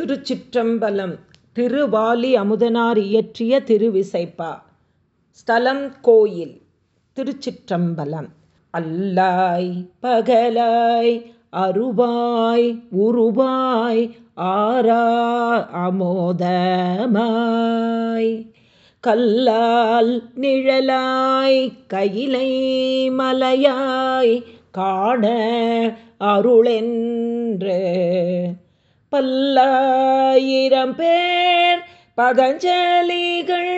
திருச்சிற்றம்பலம் திருவாலி அமுதனார் இயற்றிய திருவிசைப்பா. ஸ்தலம் கோயில் திருச்சிற்றம்பலம். அல்லாய் பகலாய் அருவாய் உருவாய் ஆரா அமோதமாய். கல்லால் நிழலாய் கையிலை மலையாய் காண அருளென்று பல்லாயிரம் பேர் பதஞ்சலிகள்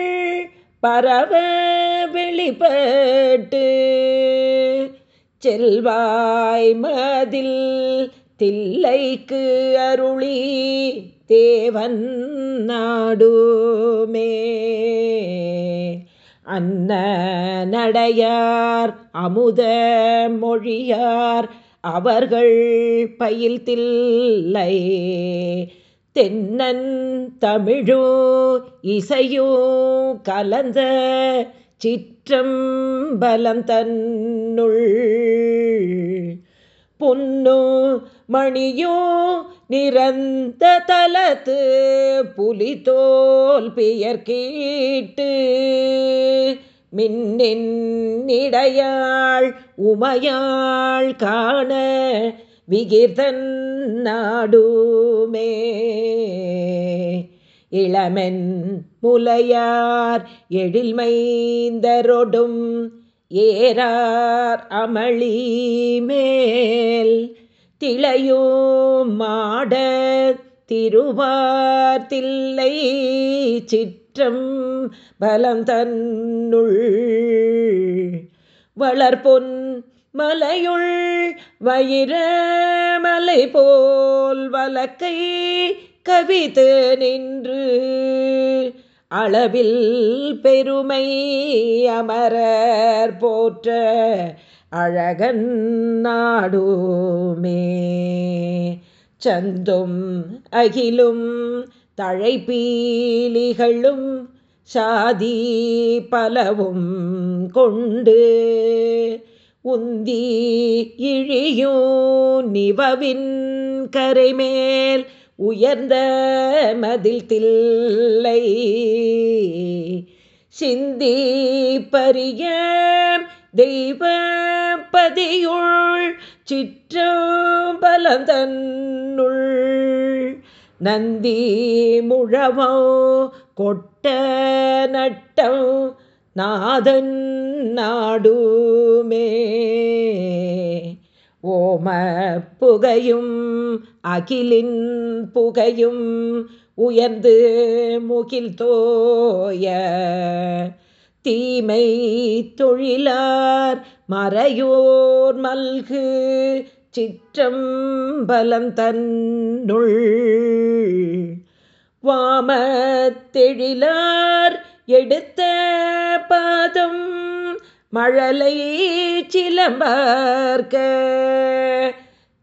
பரவ வெளிப்பட்டு செல்வாய் மதில் தில்லைக்கு அருளி தேவன் நாடுமே. அன்ன நடையார் அமுத மொழியார் அவர்கள் பயில் தில்லை தென்னன் தமிழோ இசையோ கலந்த சிற்றம் பலம் தன்னுள். பொன்னோ மணியோ நிறந்த தலத்து புலிதோல் பெயர் கேட்டு மின்னிடையாள் உமையாள் காண விகிர்தன் நாடுமே. இளமென் முலையார் எழில்மைந்தரொடும் ஏறார் அமளி மேல் திளையும் மாட திருவார்த்தில்லை சிற்ற ஏற்றம் பலந்தன்னுள் வளர்பொன் மலையுள் வயிற மலை போல் வழக்கை கவித்து நின்று. அளவில் பெருமை அமரர் போற்ற அழகன் நாடுமே. சந்தும் அகிலும் தழைப்பீலிகளும் சாதி பலவும் கொண்டு உந்தி இழியோ நிவவின் கரைமேல் உயர்ந்த மதில் தில்லை. சிந்தி பரிய தெய்வ பதியுள் சிற்றம்பலந்தன்னுள் நந்தி முழவோ கொட்ட நட்டம் நாதன் நாடுமே. ஓம புகையும் அகிலின் புகையும் உயர்ந்து முகில் தோய தீமை தொழிலார் மறையோர் மல்கு சிற்றம் தன்னுள் வாமத்தெழிலார் எடுத்த பாதம் மழலை சிலம்பார்க்க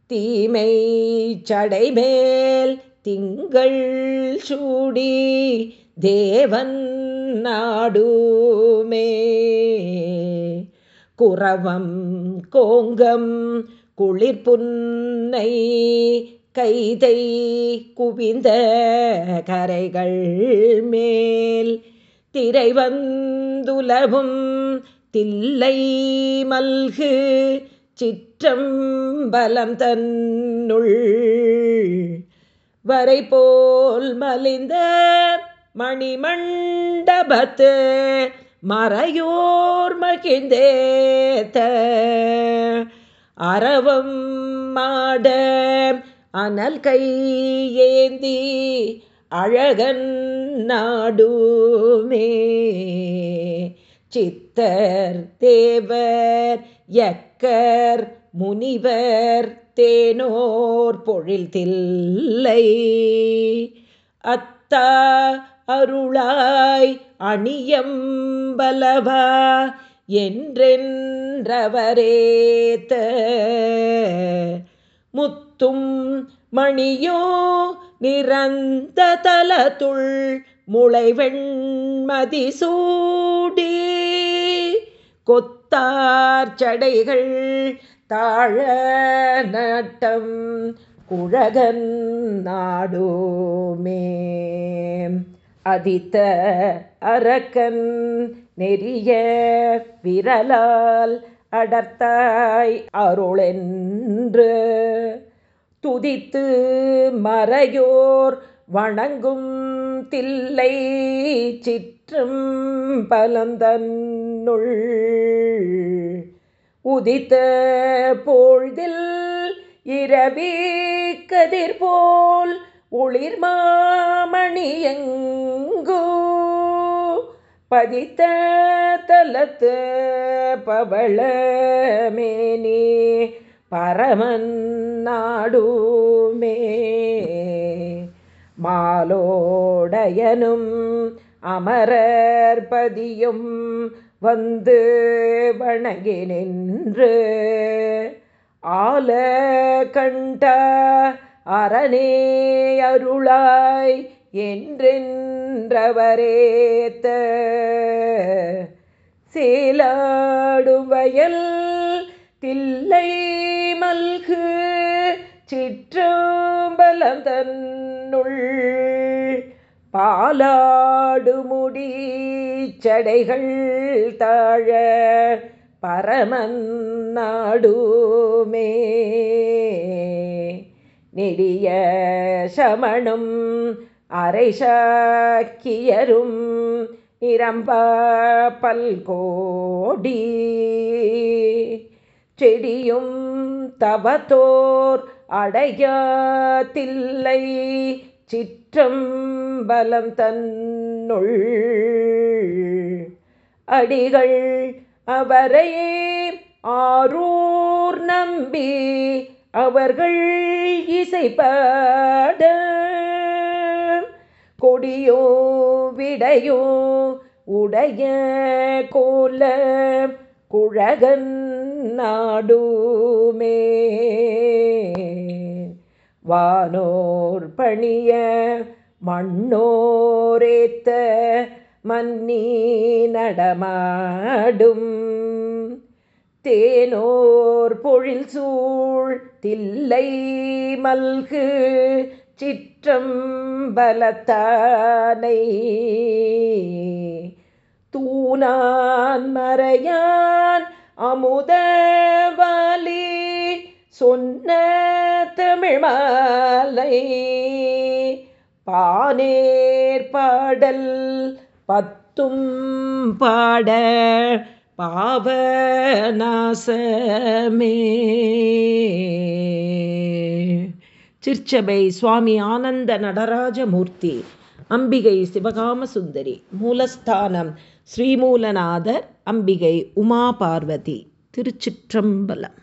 தீமை சடைமேல் திங்கள் சூடி தேவன் நாடுமே. குறவம் கோங்கம் குளிர்புன்னை கைதை குவிந்த கரைகள் மேல் திரை வந்துலவும் தில்லை மல்கு சிற்றம் பலம் தன்னுள் வரை போல் மலிந்த மணிமண்டபத்து மறையோர் மகிழ்ந்தேத்த அறவம் மாட அனல் கையேந்தி அழகன் நாடுமே. சித்தர் தேவர் எக்கர் முனிவர் தேனோர் பொழில் தில்லை. அத்தா அருளாய் அணியம்பலவா என்றென்றவரேத்த. முத்தும் மணியோ நிறந்த தலத்துள் முளைவெண்மதி சூடி கொத்தார் சடைகள் தாழ நட்டம் குழகன் நாடுமே. அதித்த அரக்கன் நெறிய விரலால் அடர்த்தாய் அருளென்று. துதித்து மறையோர் வணங்கும் தில்லை சிற்றும் பலந்தன்னுள். உதித்த பொழுதில் இரவி கதிர்போல் போல் ஒளிர் மாமணியங்கோ பதித்த தலத்து பவளமேனி பரமன் நாடுமே. மாலோடையனும் அமரர்பதியும் வந்து வணங்கி நின்று ஆல கண்ட அரணே அருளாய் என்றென்றவரேத்த. சேலாடும் தில்லை மல்கு சிற்றம்பலம் தன்னுள். பாலாடுமுடி சடைகள் தாழ பரமன் நாடுமே. நெடிய சமணம் அரைஷக்கியரும் நிரம்ப பல்கோடி. செடியும் தவத்தோர் அடையாத்தில்லை சிற்றம் பலம் தன்னுள் அடிகள் அவரை ஆரூர் நம்பி அவர்கள் இசைப்பாட கொடியோ விடையோ உடைய கோல குழகன் நாடுமே. வானோர் பணிய மண்ணோரேத்த மன்னி நடமாடும். தேனோர் பொழில் சூழ் தில்லை மல்கு சிற்றம்பலத்தானை தூணான் மறையான் அமுதவாலி சொன்ன தமிழ் மாலை. பானேர் பாடல் பத்தும் பாட பாவநாசமே சிற்சபை சுவாமி ஆனந்த நடராஜமூர்த்தி. அம்பிகை சிவகாம சுந்தரி மூலஸ்தானம் ஸ்ரீமூலநாதர். அம்பிகை உமா பார்வதி திருச்சிற்றம்பலம்.